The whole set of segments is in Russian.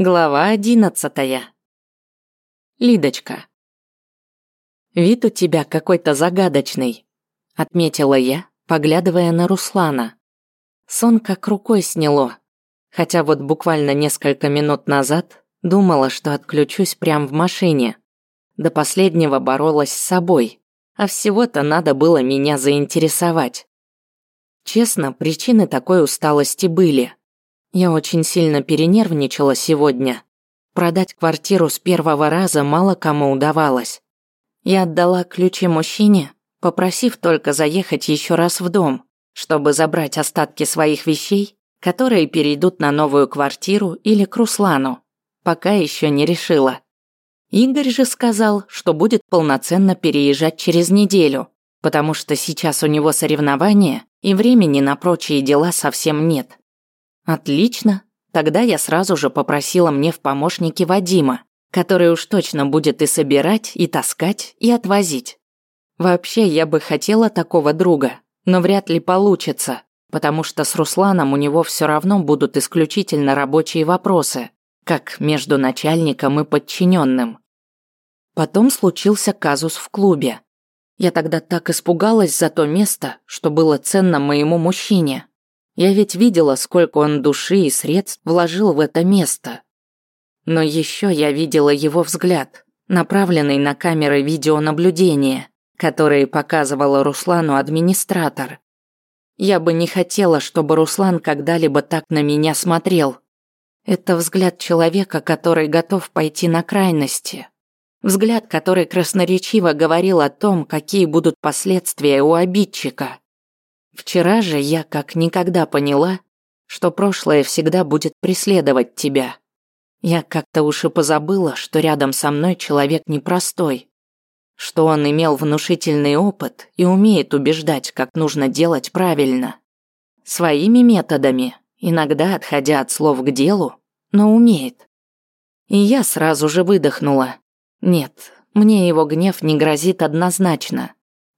Глава одиннадцатая. Лидочка. «Вид у тебя какой-то загадочный», — отметила я, поглядывая на Руслана. Сон как рукой сняло, хотя вот буквально несколько минут назад думала, что отключусь прямо в машине. До последнего боролась с собой, а всего-то надо было меня заинтересовать. Честно, причины такой усталости были — я очень сильно перенервничала сегодня. Продать квартиру с первого раза мало кому удавалось. Я отдала ключи мужчине, попросив только заехать еще раз в дом, чтобы забрать остатки своих вещей, которые перейдут на новую квартиру или к Руслану. Пока еще не решила. Игорь же сказал, что будет полноценно переезжать через неделю, потому что сейчас у него соревнования и времени на прочие дела совсем нет. Отлично. Тогда я сразу же попросила мне в помощники Вадима, который уж точно будет и собирать, и таскать, и отвозить. Вообще, я бы хотела такого друга, но вряд ли получится, потому что с Русланом у него все равно будут исключительно рабочие вопросы, как между начальником и подчиненным. Потом случился казус в клубе. Я тогда так испугалась за то место, что было ценно моему мужчине. Я ведь видела, сколько он души и средств вложил в это место. Но еще я видела его взгляд, направленный на камеры видеонаблюдения, которые показывала Руслану администратор. Я бы не хотела, чтобы Руслан когда-либо так на меня смотрел. Это взгляд человека, который готов пойти на крайности. Взгляд, который красноречиво говорил о том, какие будут последствия у обидчика. Вчера же я как никогда поняла, что прошлое всегда будет преследовать тебя. Я как-то уж и позабыла, что рядом со мной человек непростой, что он имел внушительный опыт и умеет убеждать, как нужно делать правильно. Своими методами, иногда отходя от слов к делу, но умеет. И я сразу же выдохнула. Нет, мне его гнев не грозит однозначно.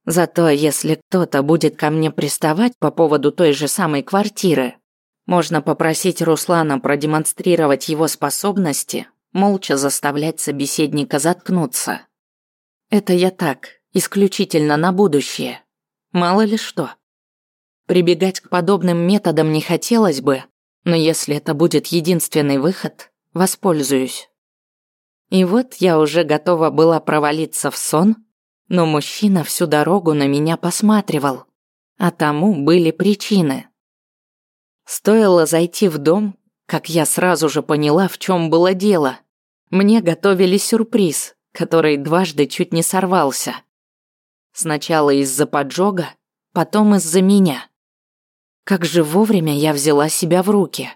Зато если кто-то будет ко мне приставать по поводу той же самой квартиры, можно попросить Руслана продемонстрировать его способности, молча заставлять собеседника заткнуться. Это я так, исключительно на будущее. Мало ли что. Прибегать к подобным методам не хотелось бы, но если это будет единственный выход, воспользуюсь. И вот я уже готова была провалиться в сон, но мужчина всю дорогу на меня посматривал, а тому были причины. Стоило зайти в дом, как я сразу же поняла, в чем было дело. Мне готовили сюрприз, который дважды чуть не сорвался. Сначала из-за поджога, потом из-за меня. Как же вовремя я взяла себя в руки.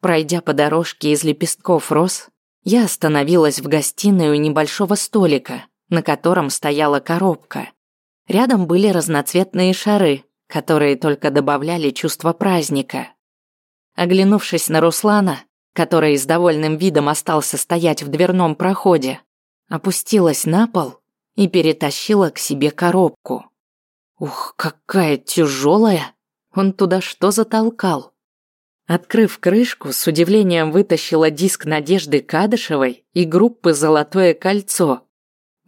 Пройдя по дорожке из лепестков роз, я остановилась в гостиной у небольшого столика, на котором стояла коробка. Рядом были разноцветные шары, которые только добавляли чувство праздника. Оглянувшись на Руслана, который с довольным видом остался стоять в дверном проходе, опустилась на пол и перетащила к себе коробку. Ух, какая тяжелая! Он туда что затолкал? Открыв крышку, с удивлением вытащила диск Надежды Кадышевой и группы «Золотое кольцо»,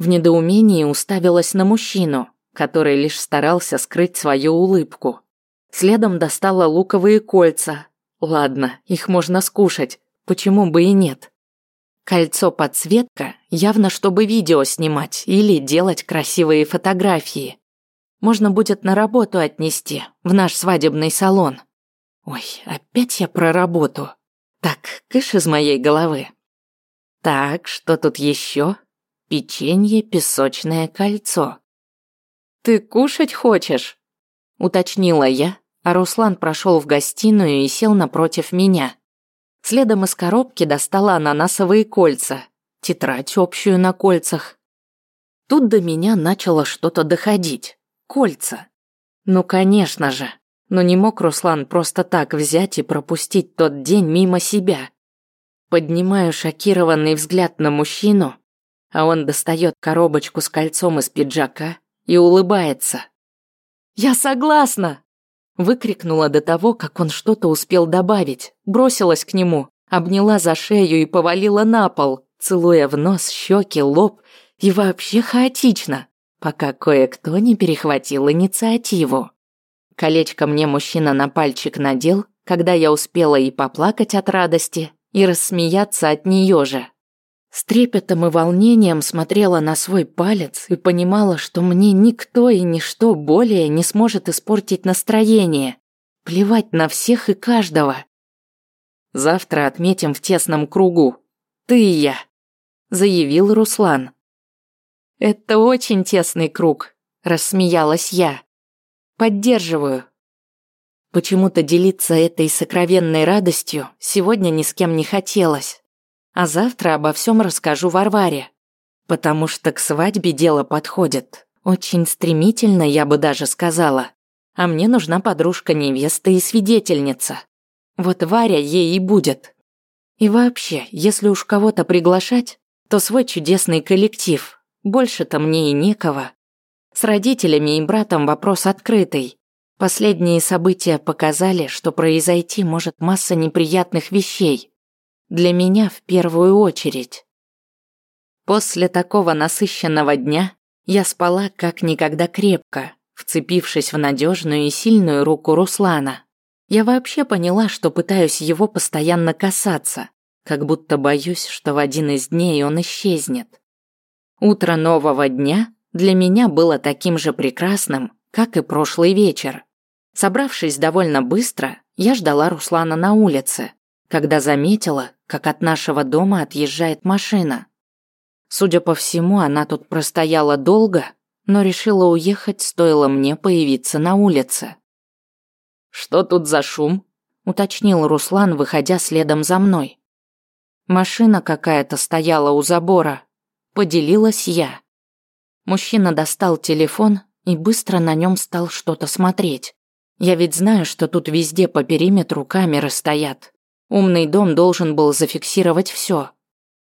в недоумении уставилась на мужчину, который лишь старался скрыть свою улыбку. Следом достала луковые кольца. Ладно, их можно скушать, почему бы и нет. Кольцо-подсветка явно чтобы видео снимать или делать красивые фотографии. Можно будет на работу отнести, в наш свадебный салон. Ой, опять я про работу. Так, кыш из моей головы. Так, что тут еще? Печенье песочное кольцо. «Ты кушать хочешь?» – уточнила я, а Руслан прошел в гостиную и сел напротив меня. Следом из коробки достала ананасовые кольца, тетрадь общую на кольцах. Тут до меня начало что-то доходить. Кольца. Ну, конечно же. Но не мог Руслан просто так взять и пропустить тот день мимо себя. Поднимаю шокированный взгляд на мужчину, а он достает коробочку с кольцом из пиджака и улыбается. «Я согласна!» Выкрикнула до того, как он что-то успел добавить, бросилась к нему, обняла за шею и повалила на пол, целуя в нос, щеки, лоб и вообще хаотично, пока кое-кто не перехватил инициативу. Колечко мне мужчина на пальчик надел, когда я успела и поплакать от радости, и рассмеяться от нее же. С трепетом и волнением смотрела на свой палец и понимала, что мне никто и ничто более не сможет испортить настроение. Плевать на всех и каждого. Завтра отметим в тесном кругу. Ты и я, заявил Руслан. Это очень тесный круг, рассмеялась я. Поддерживаю. Почему-то делиться этой сокровенной радостью сегодня ни с кем не хотелось. А завтра обо всем расскажу Варваре. Потому что к свадьбе дело подходит. Очень стремительно, я бы даже сказала. А мне нужна подружка невесты и свидетельница. Вот Варя ей и будет. И вообще, если уж кого-то приглашать, то свой чудесный коллектив. Больше-то мне и некого. С родителями и братом вопрос открытый. Последние события показали, что произойти может масса неприятных вещей. Для меня в первую очередь. После такого насыщенного дня я спала как никогда крепко, вцепившись в надежную и сильную руку Руслана. Я вообще поняла, что пытаюсь его постоянно касаться, как будто боюсь, что в один из дней он исчезнет. Утро нового дня для меня было таким же прекрасным, как и прошлый вечер. Собравшись довольно быстро, я ждала Руслана на улице, когда заметила, как от нашего дома отъезжает машина. Судя по всему, она тут простояла долго, но решила уехать, стоило мне появиться на улице. «Что тут за шум?» – уточнил Руслан, выходя следом за мной. Машина какая-то стояла у забора. Поделилась я. Мужчина достал телефон и быстро на нем стал что-то смотреть. Я ведь знаю, что тут везде по периметру камеры стоят. Умный дом должен был зафиксировать все.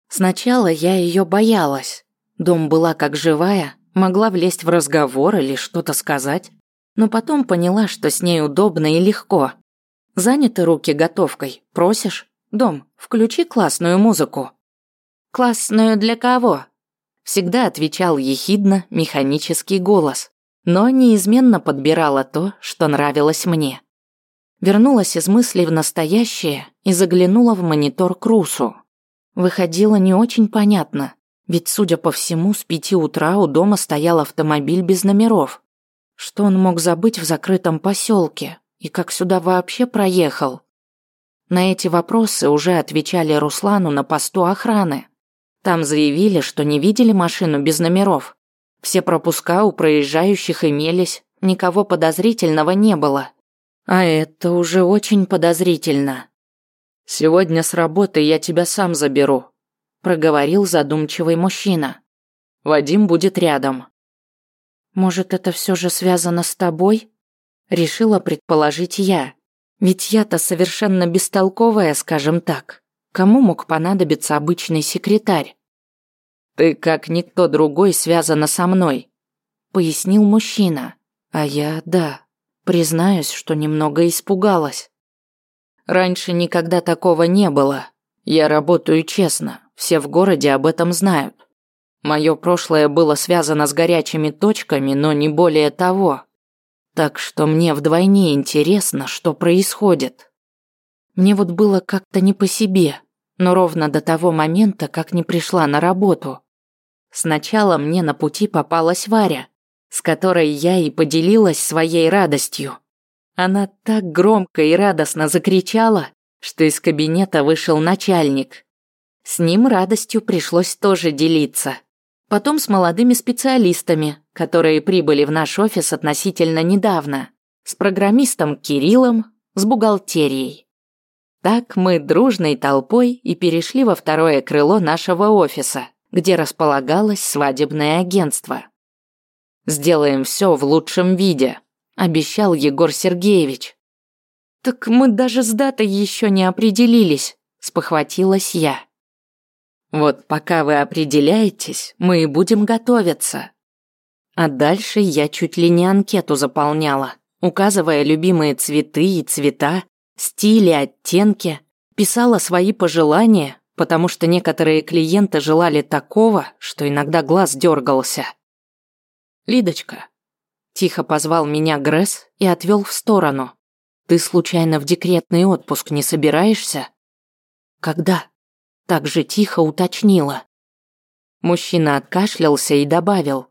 Сначала я ее боялась. Дом была как живая, могла влезть в разговор или что-то сказать. Но потом поняла, что с ней удобно и легко. Заняты руки готовкой, просишь? Дом, включи классную музыку. Классную для кого? всегда отвечал ехидно механический голос, но неизменно подбирала то, что нравилось мне. Вернулась из мыслей в настоящее и заглянула в монитор Крусу. Выходило не очень понятно, ведь, судя по всему, с пяти утра у дома стоял автомобиль без номеров. Что он мог забыть в закрытом поселке и как сюда вообще проехал? На эти вопросы уже отвечали Руслану на посту охраны. Там заявили, что не видели машину без номеров. Все пропуска у проезжающих имелись, никого подозрительного не было. А это уже очень подозрительно. «Сегодня с работы я тебя сам заберу», – проговорил задумчивый мужчина. «Вадим будет рядом». «Может, это все же связано с тобой?» – решила предположить я. Ведь я-то совершенно бестолковая, скажем так. Кому мог понадобиться обычный секретарь? Ты, как никто другой, связана со мной, пояснил мужчина. А я, да, признаюсь, что немного испугалась. Раньше никогда такого не было. Я работаю честно, все в городе об этом знают. Мое прошлое было связано с горячими точками, но не более того. Так что мне вдвойне интересно, что происходит. Мне вот было как-то не по себе, но ровно до того момента, как не пришла на работу. Сначала мне на пути попалась Варя, с которой я и поделилась своей радостью. Она так громко и радостно закричала, что из кабинета вышел начальник. С ним радостью пришлось тоже делиться. Потом с молодыми специалистами, которые прибыли в наш офис относительно недавно, с программистом Кириллом, с бухгалтерией. Так мы дружной толпой и перешли во второе крыло нашего офиса, где располагалось свадебное агентство. «Сделаем все в лучшем виде», – обещал Егор Сергеевич. «Так мы даже с датой еще не определились», – спохватилась я. «Вот пока вы определяетесь, мы и будем готовиться». А дальше я чуть ли не анкету заполняла, указывая любимые цветы и цвета, стили, оттенки, Писала свои пожелания, потому что некоторые клиенты желали такого, что иногда глаз дергался. «Лидочка», – тихо позвал меня Гресс и отвел в сторону. «Ты случайно в декретный отпуск не собираешься?» «Когда?» – так же тихо уточнила. Мужчина откашлялся и добавил.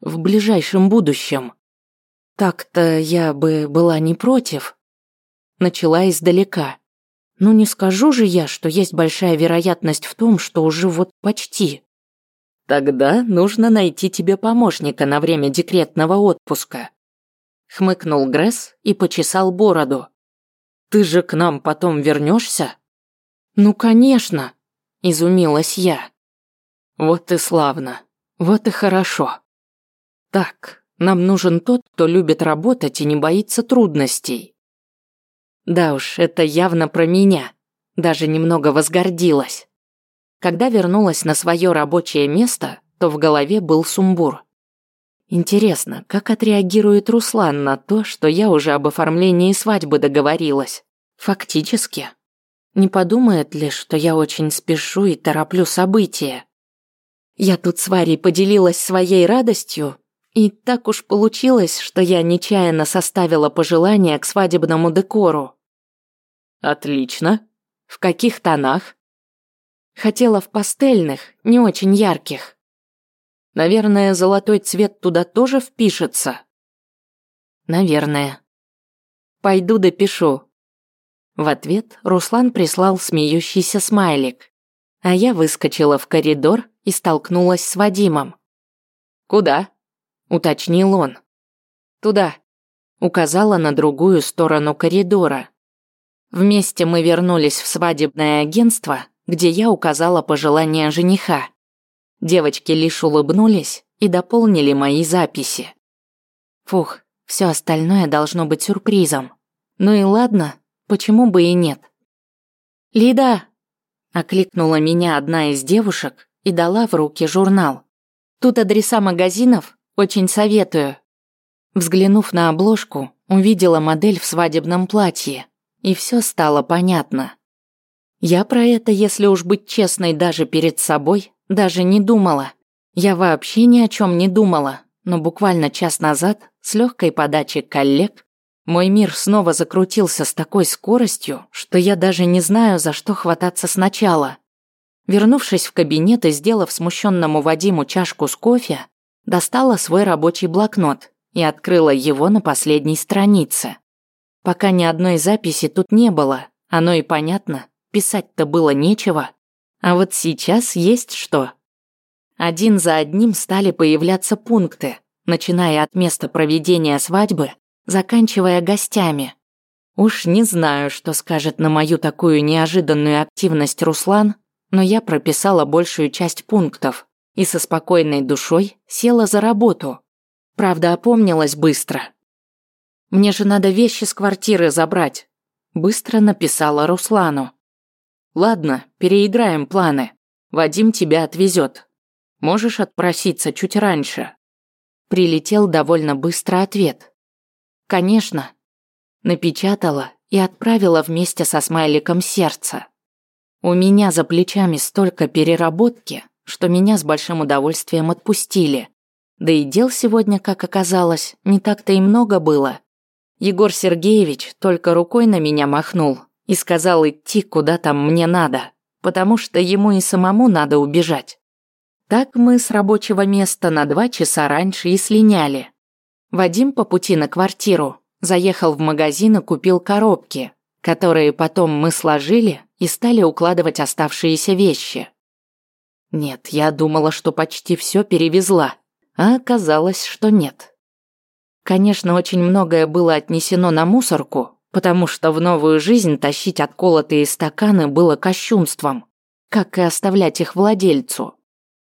«В ближайшем будущем». «Так-то я бы была не против». Начала издалека. «Ну не скажу же я, что есть большая вероятность в том, что уже вот почти». Тогда нужно найти тебе помощника на время декретного отпуска. Хмыкнул Гресс и почесал бороду. Ты же к нам потом вернешься? Ну, конечно, изумилась я. Вот и славно. Вот и хорошо. Так, нам нужен тот, кто любит работать и не боится трудностей. Да уж, это явно про меня. Даже немного возгордилась. Когда вернулась на свое рабочее место, то в голове был сумбур. Интересно, как отреагирует Руслан на то, что я уже об оформлении свадьбы договорилась? Фактически. Не подумает ли, что я очень спешу и тороплю события? Я тут с Варей поделилась своей радостью, и так уж получилось, что я нечаянно составила пожелания к свадебному декору. Отлично. В каких тонах? Хотела в пастельных, не очень ярких. Наверное, золотой цвет туда тоже впишется. Наверное. Пойду допишу. В ответ Руслан прислал смеющийся смайлик, а я выскочила в коридор и столкнулась с Вадимом. «Куда?» – уточнил он. «Туда», – указала на другую сторону коридора. Вместе мы вернулись в свадебное агентство, где я указала пожелания жениха. Девочки лишь улыбнулись и дополнили мои записи. Фух, все остальное должно быть сюрпризом. Ну и ладно, почему бы и нет. «Лида!» – окликнула меня одна из девушек и дала в руки журнал. «Тут адреса магазинов, очень советую». Взглянув на обложку, увидела модель в свадебном платье, и все стало понятно. Я про это, если уж быть честной даже перед собой, даже не думала. Я вообще ни о чем не думала, но буквально час назад, с легкой подачи коллег, мой мир снова закрутился с такой скоростью, что я даже не знаю, за что хвататься сначала. Вернувшись в кабинет и сделав смущенному Вадиму чашку с кофе, достала свой рабочий блокнот и открыла его на последней странице. Пока ни одной записи тут не было, оно и понятно, писать-то было нечего. А вот сейчас есть что. Один за одним стали появляться пункты, начиная от места проведения свадьбы, заканчивая гостями. Уж не знаю, что скажет на мою такую неожиданную активность Руслан, но я прописала большую часть пунктов и со спокойной душой села за работу. Правда, опомнилась быстро. «Мне же надо вещи с квартиры забрать», быстро написала Руслану. Ладно, переиграем планы. Вадим тебя отвезет. Можешь отпроситься чуть раньше. Прилетел довольно быстро ответ. Конечно. Напечатала и отправила вместе со смайликом сердца. У меня за плечами столько переработки, что меня с большим удовольствием отпустили. Да и дел сегодня, как оказалось, не так-то и много было. Егор Сергеевич только рукой на меня махнул, и сказал идти куда там мне надо, потому что ему и самому надо убежать. Так мы с рабочего места на два часа раньше и слиняли. Вадим по пути на квартиру заехал в магазин и купил коробки, которые потом мы сложили и стали укладывать оставшиеся вещи. Нет, я думала, что почти все перевезла, а оказалось, что нет. Конечно, очень многое было отнесено на мусорку, потому что в новую жизнь тащить отколотые стаканы было кощунством, как и оставлять их владельцу.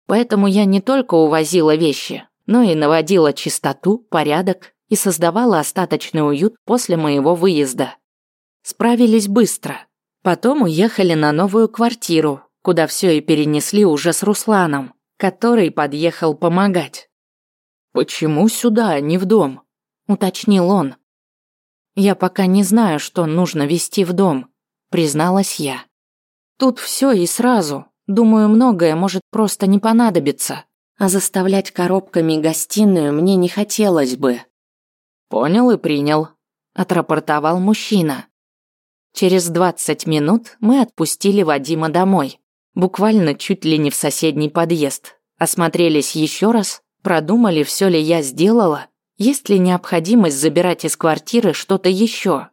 Поэтому я не только увозила вещи, но и наводила чистоту, порядок и создавала остаточный уют после моего выезда. Справились быстро. Потом уехали на новую квартиру, куда все и перенесли уже с Русланом, который подъехал помогать. «Почему сюда, а не в дом?» – уточнил он. «Я пока не знаю, что нужно вести в дом», – призналась я. Тут все и сразу. Думаю, многое может просто не понадобиться. А заставлять коробками гостиную мне не хотелось бы. Понял и принял, отрапортовал мужчина. Через 20 минут мы отпустили Вадима домой. Буквально чуть ли не в соседний подъезд. Осмотрелись еще раз, продумали, все ли я сделала, есть ли необходимость забирать из квартиры что-то еще.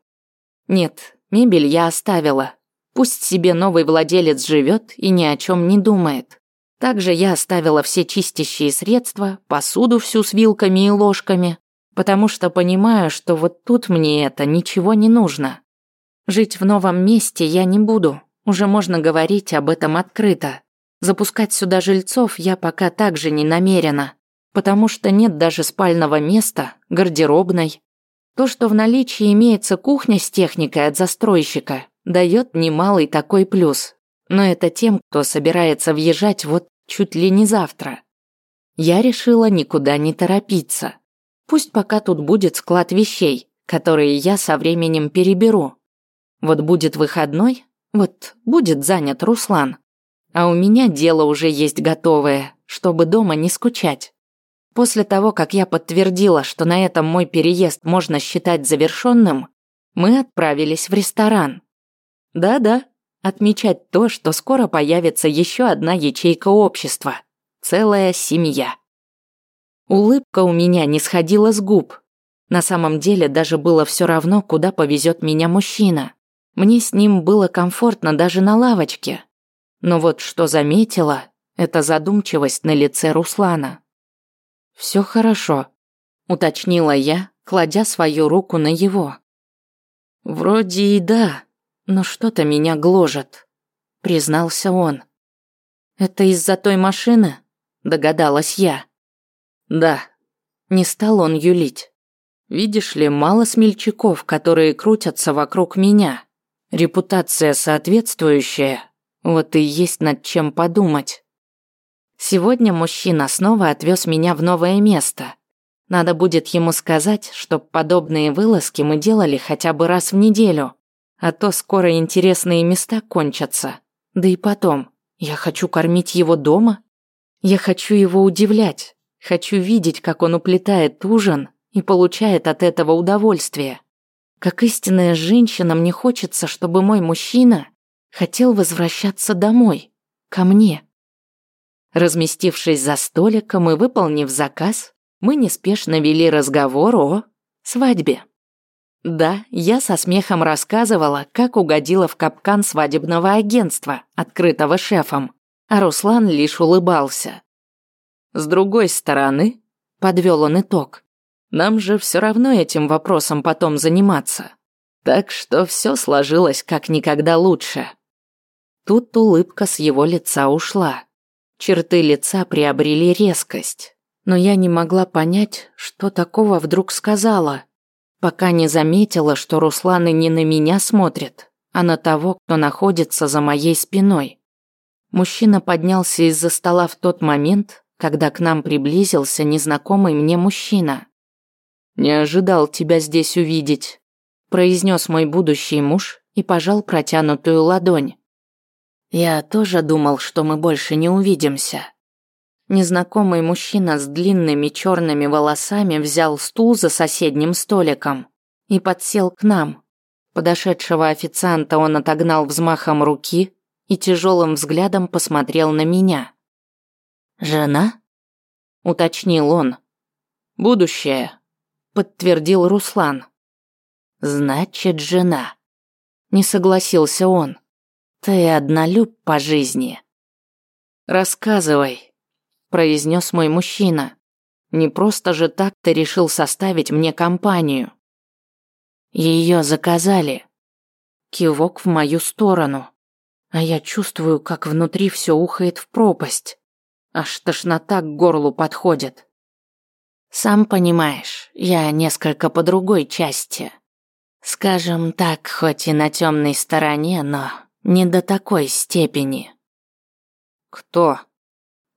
Нет, мебель я оставила. Пусть себе новый владелец живет и ни о чем не думает. Также я оставила все чистящие средства, посуду всю с вилками и ложками, потому что понимаю, что вот тут мне это ничего не нужно. Жить в новом месте я не буду, уже можно говорить об этом открыто. Запускать сюда жильцов я пока также не намерена, потому что нет даже спального места, гардеробной. То, что в наличии имеется кухня с техникой от застройщика, дает немалый такой плюс. Но это тем, кто собирается въезжать вот чуть ли не завтра. Я решила никуда не торопиться. Пусть пока тут будет склад вещей, которые я со временем переберу. Вот будет выходной, вот будет занят Руслан. А у меня дело уже есть готовое, чтобы дома не скучать. После того, как я подтвердила, что на этом мой переезд можно считать завершенным, мы отправились в ресторан. Да-да, отмечать то, что скоро появится еще одна ячейка общества. Целая семья. Улыбка у меня не сходила с губ. На самом деле даже было все равно, куда повезет меня мужчина. Мне с ним было комфортно даже на лавочке. Но вот что заметила, это задумчивость на лице Руслана. Все хорошо», — уточнила я, кладя свою руку на его. «Вроде и да, но что-то меня гложет», — признался он. «Это из-за той машины?» — догадалась я. Да, не стал он юлить. Видишь ли, мало смельчаков, которые крутятся вокруг меня. Репутация соответствующая, вот и есть над чем подумать. Сегодня мужчина снова отвез меня в новое место. Надо будет ему сказать, чтоб подобные вылазки мы делали хотя бы раз в неделю, а то скоро интересные места кончатся. Да и потом, я хочу кормить его дома. Я хочу его удивлять. Хочу видеть, как он уплетает ужин и получает от этого удовольствие. Как истинная женщина, мне хочется, чтобы мой мужчина хотел возвращаться домой, ко мне. Разместившись за столиком и выполнив заказ, мы неспешно вели разговор о свадьбе. Да, я со смехом рассказывала, как угодила в капкан свадебного агентства, открытого шефом, а Руслан лишь улыбался. С другой стороны, подвел он итог, нам же все равно этим вопросом потом заниматься. Так что все сложилось как никогда лучше. Тут улыбка с его лица ушла. Черты лица приобрели резкость. Но я не могла понять, что такого вдруг сказала, пока не заметила, что Руслан и не на меня смотрит, а на того, кто находится за моей спиной. Мужчина поднялся из-за стола в тот момент, когда к нам приблизился незнакомый мне мужчина. «Не ожидал тебя здесь увидеть», – произнес мой будущий муж и пожал протянутую ладонь. «Я тоже думал, что мы больше не увидимся». Незнакомый мужчина с длинными черными волосами взял стул за соседним столиком и подсел к нам. Подошедшего официанта он отогнал взмахом руки и тяжелым взглядом посмотрел на меня. «Жена?» – уточнил он. «Будущее», – подтвердил Руслан. «Значит, жена». Не согласился он. «Ты однолюб по жизни». «Рассказывай», – произнес мой мужчина. «Не просто же так ты решил составить мне компанию». Ее заказали. Кивок в мою сторону. А я чувствую, как внутри все ухает в пропасть. Аж тошнота к горлу подходит. Сам понимаешь, я несколько по другой части. Скажем так, хоть и на темной стороне, но не до такой степени. Кто?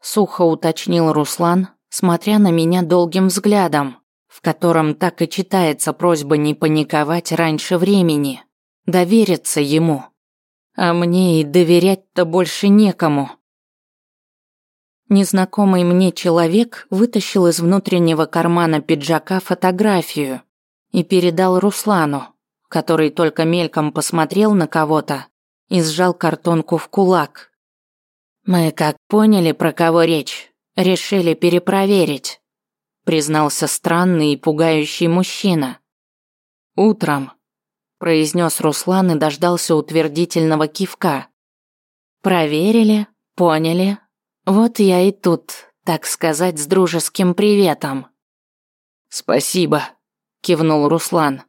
Сухо уточнил Руслан, смотря на меня долгим взглядом, в котором так и читается просьба не паниковать раньше времени, довериться ему. А мне и доверять-то больше некому. Незнакомый мне человек вытащил из внутреннего кармана пиджака фотографию и передал Руслану, который только мельком посмотрел на кого-то и сжал картонку в кулак. «Мы как поняли, про кого речь, решили перепроверить», признался странный и пугающий мужчина. «Утром», произнес Руслан и дождался утвердительного кивка. «Проверили, поняли, вот я и тут, так сказать, с дружеским приветом. Спасибо, кивнул Руслан.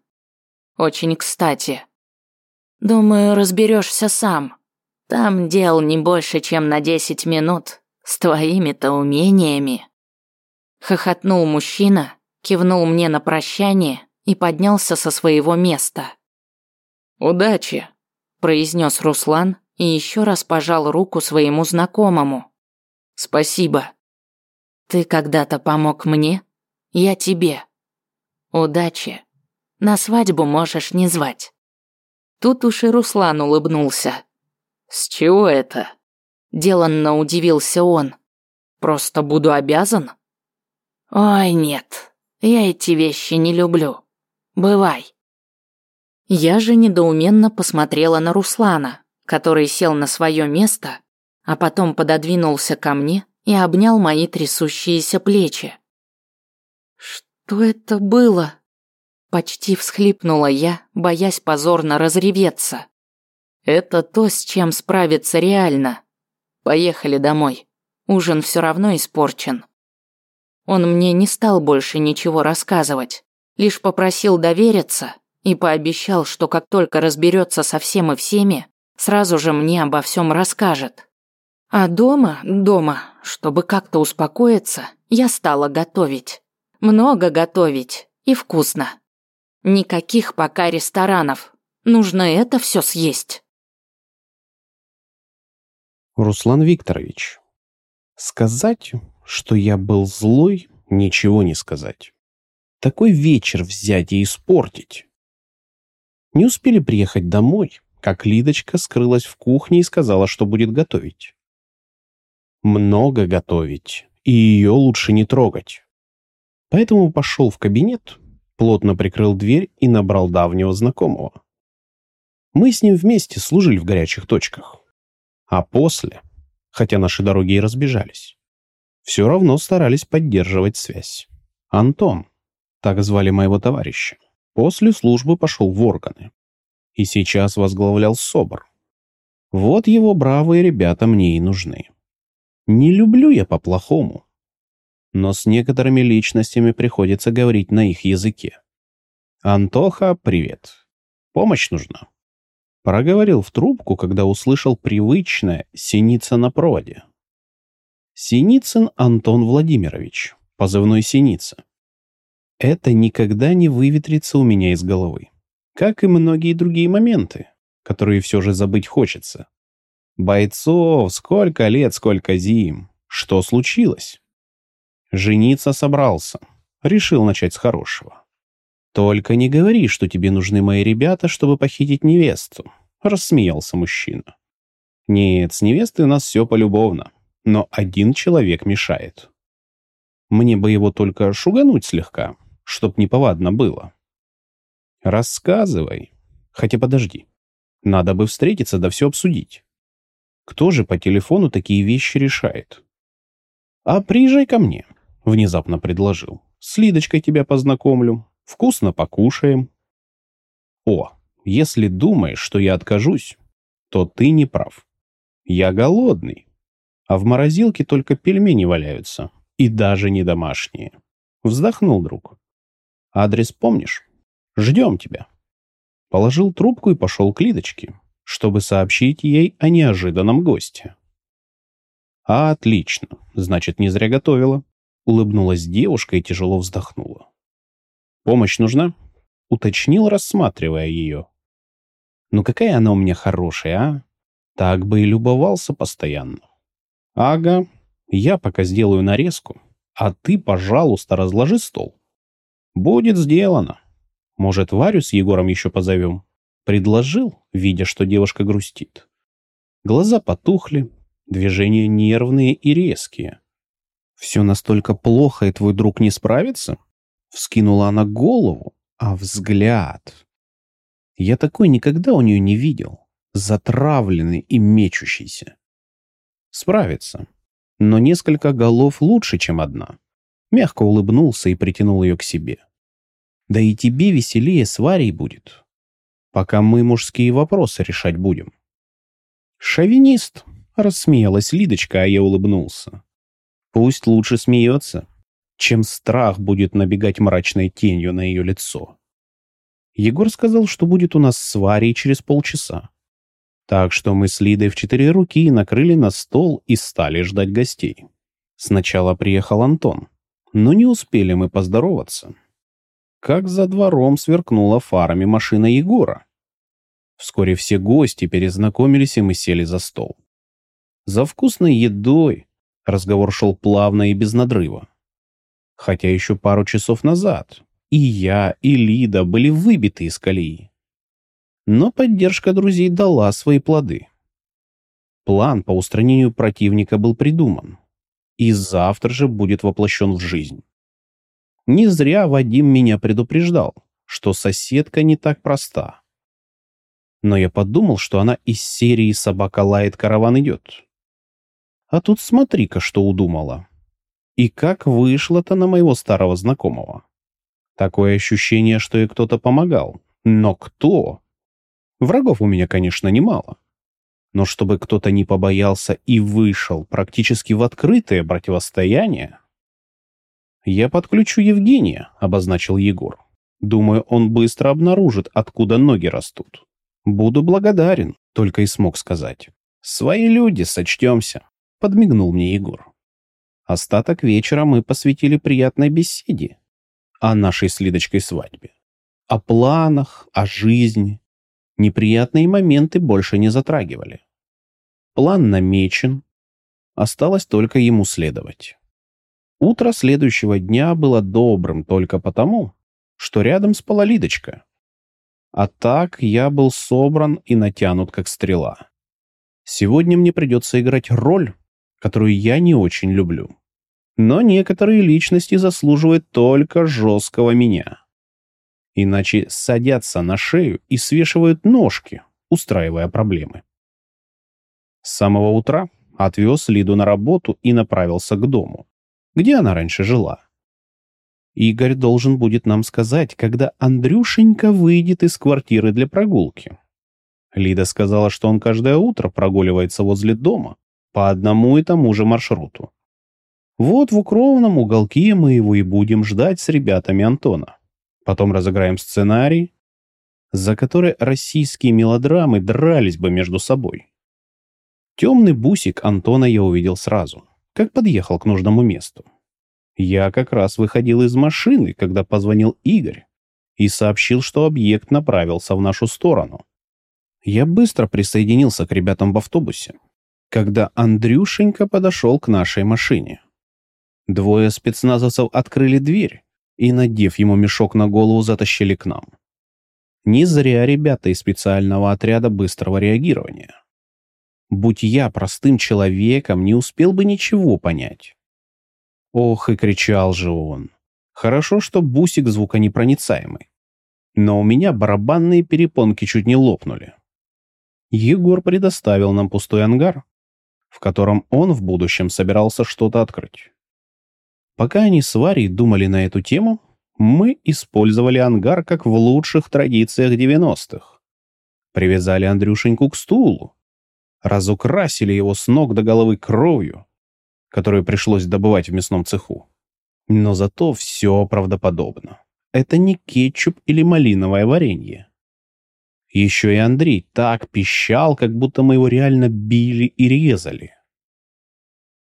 Очень кстати. Думаю, разберешься сам. Там дел не больше, чем на десять минут. С твоими-то умениями. Хохотнул мужчина, кивнул мне на прощание и поднялся со своего места. «Удачи», – произнес Руслан и еще раз пожал руку своему знакомому. Спасибо. Ты когда-то помог мне, я тебе. Удачи. На свадьбу можешь не звать. Тут уж и Руслан улыбнулся. С чего это? Деланно удивился он. Просто буду обязан? Ой, нет. Я эти вещи не люблю. Бывай. Я же недоуменно посмотрела на Руслана, который сел на свое место а потом пододвинулся ко мне и обнял мои трясущиеся плечи. «Что это было?» Почти всхлипнула я, боясь позорно разреветься. «Это то, с чем справиться реально. Поехали домой. Ужин все равно испорчен». Он мне не стал больше ничего рассказывать, лишь попросил довериться и пообещал, что как только разберется со всем и всеми, сразу же мне обо всем расскажет. А дома, дома, чтобы как-то успокоиться, я стала готовить. Много готовить и вкусно. Никаких пока ресторанов. Нужно это все съесть. Руслан Викторович, сказать, что я был злой, ничего не сказать. Такой вечер взять и испортить. Не успели приехать домой, как Лидочка скрылась в кухне и сказала, что будет готовить много готовить, и ее лучше не трогать. Поэтому пошел в кабинет, плотно прикрыл дверь и набрал давнего знакомого. Мы с ним вместе служили в горячих точках. А после, хотя наши дороги и разбежались, все равно старались поддерживать связь. Антон, так звали моего товарища, после службы пошел в органы. И сейчас возглавлял СОБР. Вот его бравые ребята мне и нужны. Не люблю я по-плохому. Но с некоторыми личностями приходится говорить на их языке. «Антоха, привет. Помощь нужна?» Проговорил в трубку, когда услышал привычное «Синица на проводе». Синицын Антон Владимирович, позывной «Синица». Это никогда не выветрится у меня из головы. Как и многие другие моменты, которые все же забыть хочется. Бойцов, сколько лет, сколько зим. Что случилось? Жениться собрался. Решил начать с хорошего. Только не говори, что тебе нужны мои ребята, чтобы похитить невесту. Рассмеялся мужчина. Нет, с невестой у нас все полюбовно. Но один человек мешает. Мне бы его только шугануть слегка, чтоб неповадно было. Рассказывай. Хотя подожди. Надо бы встретиться да все обсудить. Кто же по телефону такие вещи решает? А приезжай ко мне, внезапно предложил. С Лидочкой тебя познакомлю. Вкусно покушаем. О, если думаешь, что я откажусь, то ты не прав. Я голодный. А в морозилке только пельмени валяются. И даже не домашние. Вздохнул друг. Адрес помнишь? Ждем тебя. Положил трубку и пошел к Лидочке чтобы сообщить ей о неожиданном госте. «А, отлично. Значит, не зря готовила». Улыбнулась девушка и тяжело вздохнула. «Помощь нужна?» Уточнил, рассматривая ее. «Ну какая она у меня хорошая, а? Так бы и любовался постоянно». «Ага, я пока сделаю нарезку, а ты, пожалуйста, разложи стол». «Будет сделано. Может, Варю с Егором еще позовем?» Предложил, видя, что девушка грустит. Глаза потухли, движения нервные и резкие. «Все настолько плохо, и твой друг не справится?» Вскинула она голову, а взгляд... Я такой никогда у нее не видел. Затравленный и мечущийся. Справится. Но несколько голов лучше, чем одна. Мягко улыбнулся и притянул ее к себе. Да и тебе веселее с Варей будет. Пока мы мужские вопросы решать будем. Шовинист, рассмеялась Лидочка, а я улыбнулся. Пусть лучше смеется, чем страх будет набегать мрачной тенью на ее лицо. Егор сказал, что будет у нас с Варей через полчаса. Так что мы с Лидой в четыре руки накрыли на стол и стали ждать гостей. Сначала приехал Антон, но не успели мы поздороваться. Как за двором сверкнула фарами машина Егора. Вскоре все гости перезнакомились, и мы сели за стол. За вкусной едой разговор шел плавно и без надрыва. Хотя еще пару часов назад и я, и Лида были выбиты из колеи. Но поддержка друзей дала свои плоды. План по устранению противника был придуман. И завтра же будет воплощен в жизнь. Не зря Вадим меня предупреждал, что соседка не так проста. Но я подумал, что она из серии «Собака лает, караван идет». А тут смотри-ка, что удумала. И как вышло-то на моего старого знакомого. Такое ощущение, что и кто-то помогал. Но кто? Врагов у меня, конечно, немало. Но чтобы кто-то не побоялся и вышел практически в открытое противостояние... «Я подключу Евгения», — обозначил Егор. «Думаю, он быстро обнаружит, откуда ноги растут. Буду благодарен», — только и смог сказать. «Свои люди, сочтемся», — подмигнул мне Егор. Остаток вечера мы посвятили приятной беседе, о нашей с Лидочкой свадьбе. О планах, о жизни. Неприятные моменты больше не затрагивали. План намечен. Осталось только ему следовать. Утро следующего дня было добрым только потому, что рядом спала Лидочка. А так я был собран и натянут, как стрела. Сегодня мне придется играть роль, которую я не очень люблю. Но некоторые личности заслуживают только жесткого меня. Иначе садятся на шею и свешивают ножки, устраивая проблемы. С самого утра отвез Лиду на работу и направился к дому, где она раньше жила. Игорь должен будет нам сказать, когда Андрюшенька выйдет из квартиры для прогулки. Лида сказала, что он каждое утро прогуливается возле дома по одному и тому же маршруту. Вот в укромном уголке мы его и будем ждать с ребятами Антона. Потом разыграем сценарий, за который российские мелодрамы дрались бы между собой. Темный бусик Антона я увидел сразу, как подъехал к нужному месту. Я как раз выходил из машины, когда позвонил Игорь и сообщил, что объект направился в нашу сторону. Я быстро присоединился к ребятам в автобусе, когда Андрюшенька подошел к нашей машине. Двое спецназовцев открыли дверь и, надев ему мешок на голову, затащили к нам. Не зря ребята из специального отряда быстрого реагирования. Будь я простым человеком, не успел бы ничего понять. Ох, и кричал же он. Хорошо, что бусик звуконепроницаемый. Но у меня барабанные перепонки чуть не лопнули. Егор предоставил нам пустой ангар, в котором он в будущем собирался что-то открыть. Пока они с Варей думали на эту тему, мы использовали ангар как в лучших традициях 90-х. Привязали Андрюшеньку к стулу, разукрасили его с ног до головы кровью, которую пришлось добывать в мясном цеху. Но зато все правдоподобно. Это не кетчуп или малиновое варенье. Еще и Андрей так пищал, как будто мы его реально били и резали.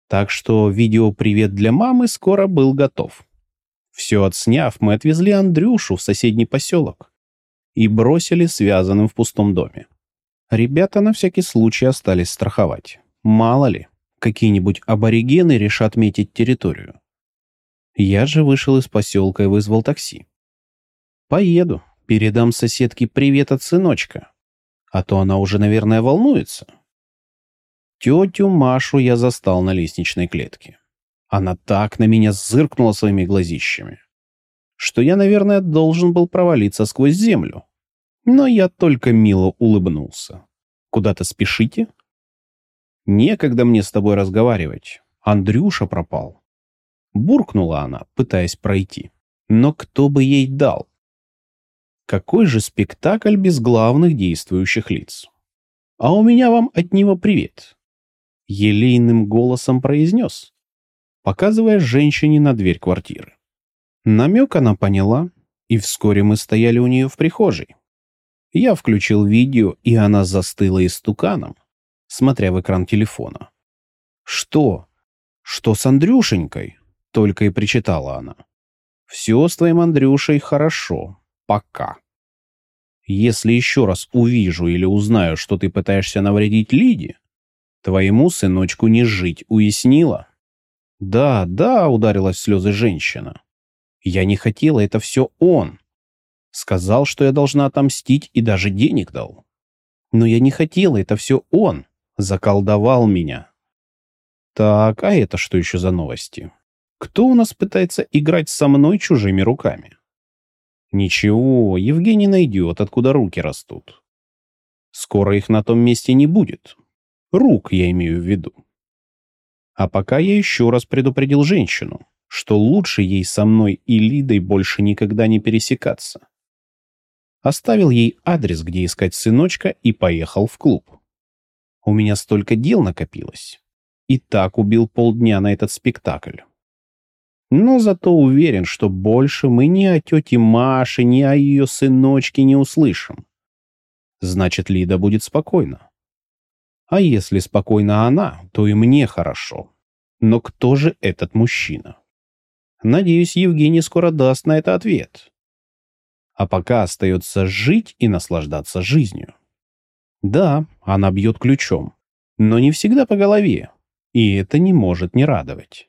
Так что видео «Привет для мамы» скоро был готов. Все отсняв, мы отвезли Андрюшу в соседний поселок и бросили связанным в пустом доме. Ребята на всякий случай остались страховать. Мало ли, какие-нибудь аборигены решат метить территорию. Я же вышел из поселка и вызвал такси. Поеду, передам соседке привет от сыночка. А то она уже, наверное, волнуется. Тетю Машу я застал на лестничной клетке. Она так на меня зыркнула своими глазищами, что я, наверное, должен был провалиться сквозь землю. Но я только мило улыбнулся. «Куда-то спешите?» «Некогда мне с тобой разговаривать. Андрюша пропал». Буркнула она, пытаясь пройти. Но кто бы ей дал? Какой же спектакль без главных действующих лиц? А у меня вам от него привет. Елейным голосом произнес, показывая женщине на дверь квартиры. Намек она поняла, и вскоре мы стояли у нее в прихожей. Я включил видео, и она застыла истуканом, смотря в экран телефона. «Что? Что с Андрюшенькой?» — только и причитала она. «Все с твоим Андрюшей хорошо. Пока. Если еще раз увижу или узнаю, что ты пытаешься навредить Лиде, твоему сыночку не жить, уяснила?» «Да, да», — ударилась в слезы женщина. «Я не хотела, это все он. Сказал, что я должна отомстить и даже денег дал. Но я не хотела, это все он. Заколдовал меня. Так, а это что еще за новости? Кто у нас пытается играть со мной чужими руками? Ничего, Евгений найдет, откуда руки растут. Скоро их на том месте не будет. Рук я имею в виду. А пока я еще раз предупредил женщину, что лучше ей со мной и Лидой больше никогда не пересекаться оставил ей адрес, где искать сыночка, и поехал в клуб. У меня столько дел накопилось. И так убил полдня на этот спектакль. Но зато уверен, что больше мы ни о тете Маше, ни о ее сыночке не услышим. Значит, Лида будет спокойна. А если спокойна она, то и мне хорошо. Но кто же этот мужчина? Надеюсь, Евгений скоро даст на это ответ а пока остается жить и наслаждаться жизнью. Да, она бьет ключом, но не всегда по голове, и это не может не радовать.